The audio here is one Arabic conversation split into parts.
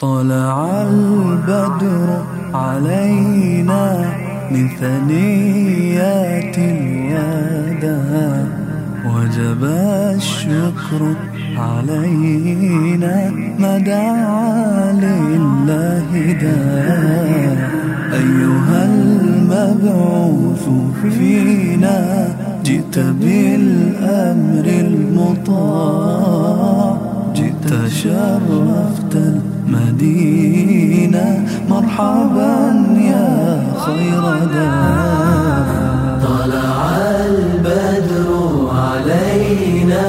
طلع البدر علينا من ثنيات الوداع وجب الشكر علينا ما دعا لله داع أيها المبعوث فينا جئت بالأمر المطاع. شرفت المدينة. مرحبا يا خير داع طلع البدر علينا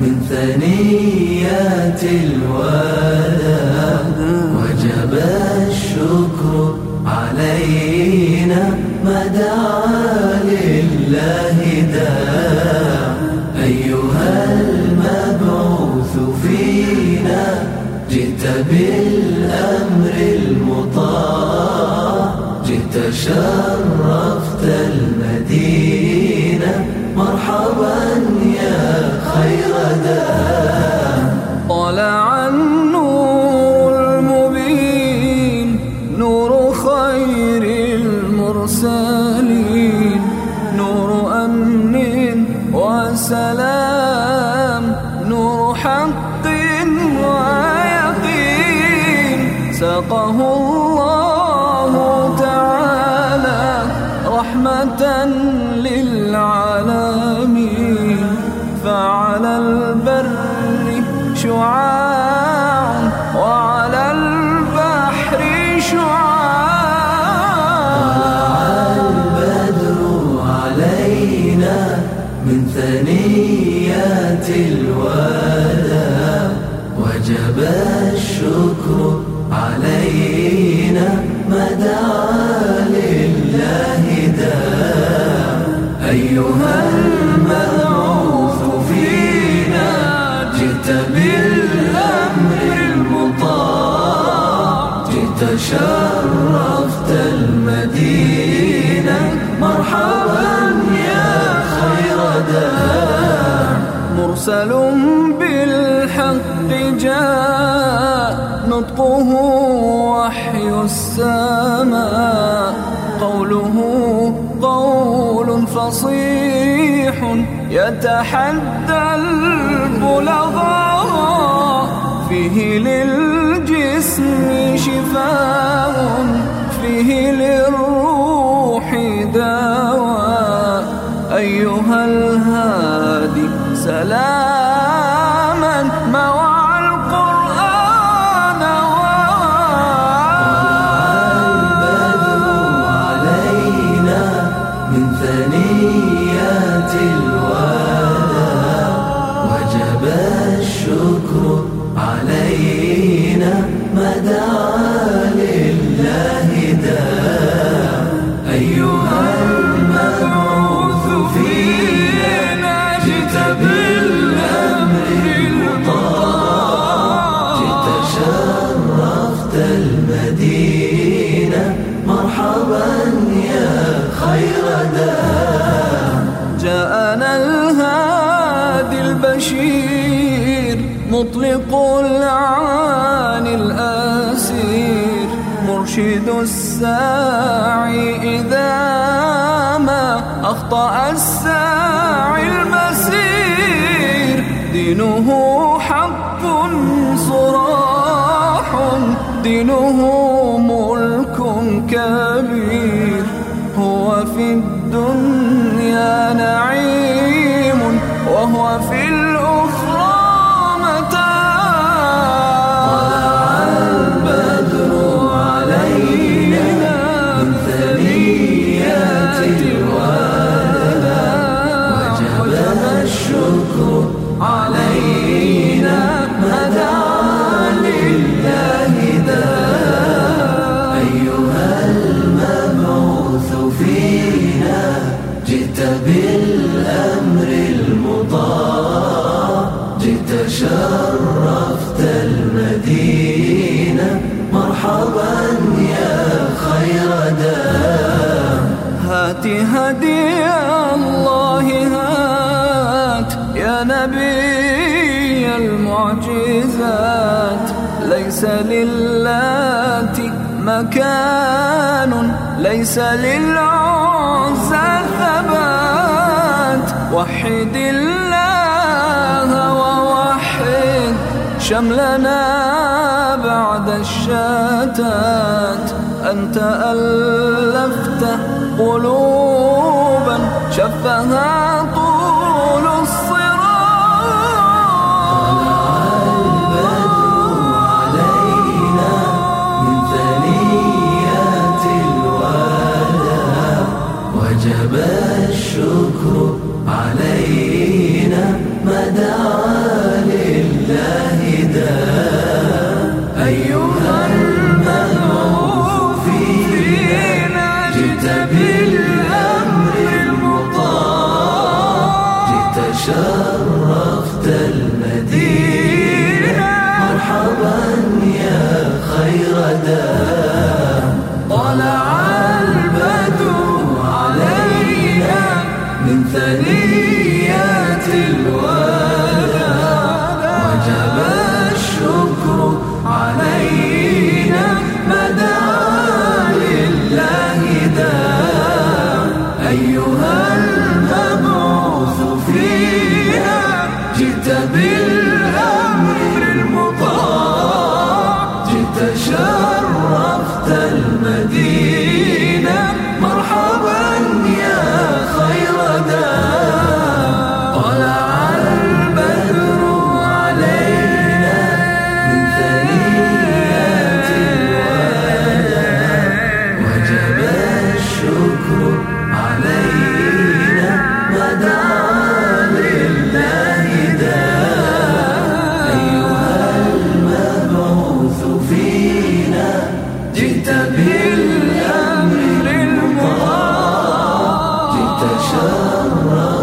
من ثنيات الوداع. وجب الشكر علينا ما دعا لله داع. أيها بالأمر المطاع جئت شرفت المدينة. مرحبا يا خير داع طلع النور المبين نور خير المرسلين. نور أمن وسلام سقه الله تعالى رحمة للعالمين. فعلى البر شعاع مرسل بالحق جاء نطقه وحي السماء قوله قول فصيح يتحدى البلغاء فيه للجسم شفاء فيه للروح سلاما موعى القرآن البدر علينا من ثنيات الوداع وجب الشكر علينا ما جاءنا الهادي البشير مطلق العاني الأسير. مرشد الساعي إذا ما أخطأ الساعي المسير. دينه حق صراح دينه في الأخرى متاع. البدر علينا من ثنيات الوداع. وجب الشكر علينا ما دعا لله داع. أيها المبعوث فينا جئت بالأمر هات هدي الله هات. يا نبي المعجزات ليس ليس للات مكان ليس للعزى ثبات. وحد الله ووحد شملنا بعد الشتات. أنت ألفت قلوبا شفها جئت بالأمر جئت